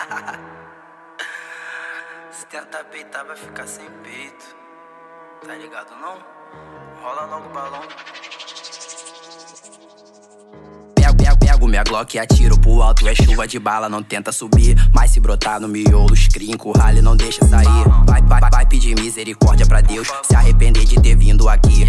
Se tentar peitar, vai ficar sem peito. Tá ligado não? Rola logo o balão. Pego minha Glock e atiro pro alto. É chuva de bala, não tenta subir. Mas se brotar no miolo, screen, encurralha não deixa sair. Vai, vai, vai pedir misericórdia pra Deus. Se arrepender de ter vindo aqui.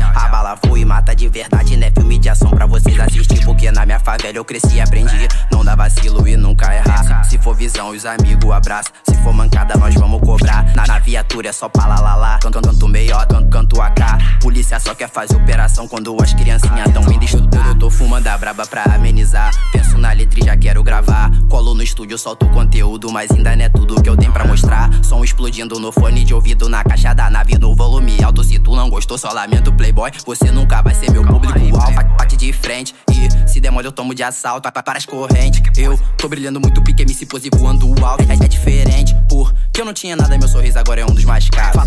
A bala voa e mata de verdade, né? Filme de ação pra vocês assistir. Porque na minha favela eu cresci e aprendi. Não dá vacilo e nunca errar. Se for visão, os amigos abraçam. Se for mancada, nós vamos cobrar. Na, na viatura é só pra lá, lá, lá. Canto, canto meio, canto, canto AK. Polícia só quer fazer operação quando as criancinhas tão indo estudo. Eu tô fumando a braba pra amenizar. Penso na estúdio, solto conteúdo, mas ainda não é tudo que eu tenho pra mostrar. Som explodindo no fone de ouvido, na caixa da nave, no volume alto. Se tu não gostou, só lamento, playboy. Você nunca vai ser meu público-alvo. Bate de frente e se demora eu tomo de assalto. Para as correntes, eu tô brilhando muito, pique MC pose voando alto. É, é diferente, porque eu não tinha nada, meu sorriso agora é um dos mais caros.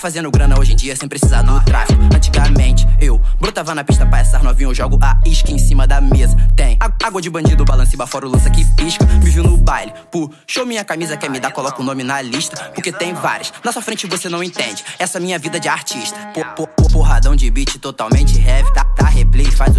Fazendo grana hoje em dia sem precisar do tráfico. Antigamente eu brotava na pista pra essas novinhas, eu jogo a isca em cima da mesa. Tem água de bandido, balance fora o lança que pisca. Me viu no baile, puxou minha camisa, quer me dar, coloca o nome na lista. Porque tem várias, na sua frente você não entende. Essa minha vida de artista. Por, por, porradão de beat totalmente heavy. Tá, tá replay, faz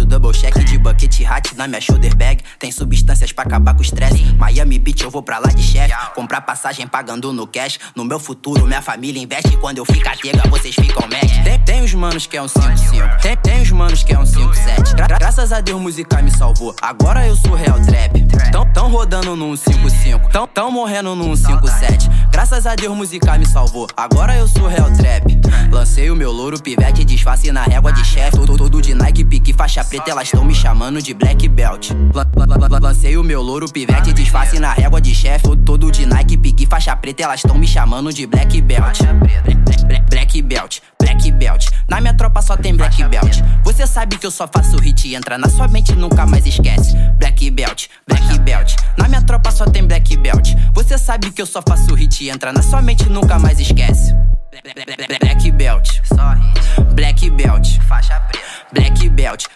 hat na minha shoulder bag. Tem substâncias pra acabar com o estresse. Miami Beach, eu vou pra lá de chefe. Comprar passagem pagando no cash. No meu futuro, minha família investe. Quando eu ficar tega, vocês ficam mad. Tem, tem os manos que é um 5-5. Tem, tem os manos que é um 5-7. Gra graças a Deus, música me salvou. Agora eu sou real trap. Tão, tão rodando num 5-5. Tão, tão morrendo num 5-7. Graças a Deus, música me salvou. Agora eu sou real trap. Lancei o meu louro, pivete, disfarce na régua de chefe. Todo, todo de Nike, pique, faixa preta, elas tão me chamando de black belt. Lancei o meu louro pivete, disfarce na régua de chefe. Todo de Nike, pique faixa preta, elas tão me chamando de black belt. Black belt, black belt. Na minha tropa só tem black belt. Você sabe que eu só faço hit, entra na sua mente e nunca mais esquece. Black belt, black belt. Na minha tropa só tem black belt. Você sabe que eu só faço hit, entra na sua mente e nunca mais esquece. Black belt, black belt, faixa preta. Black belt,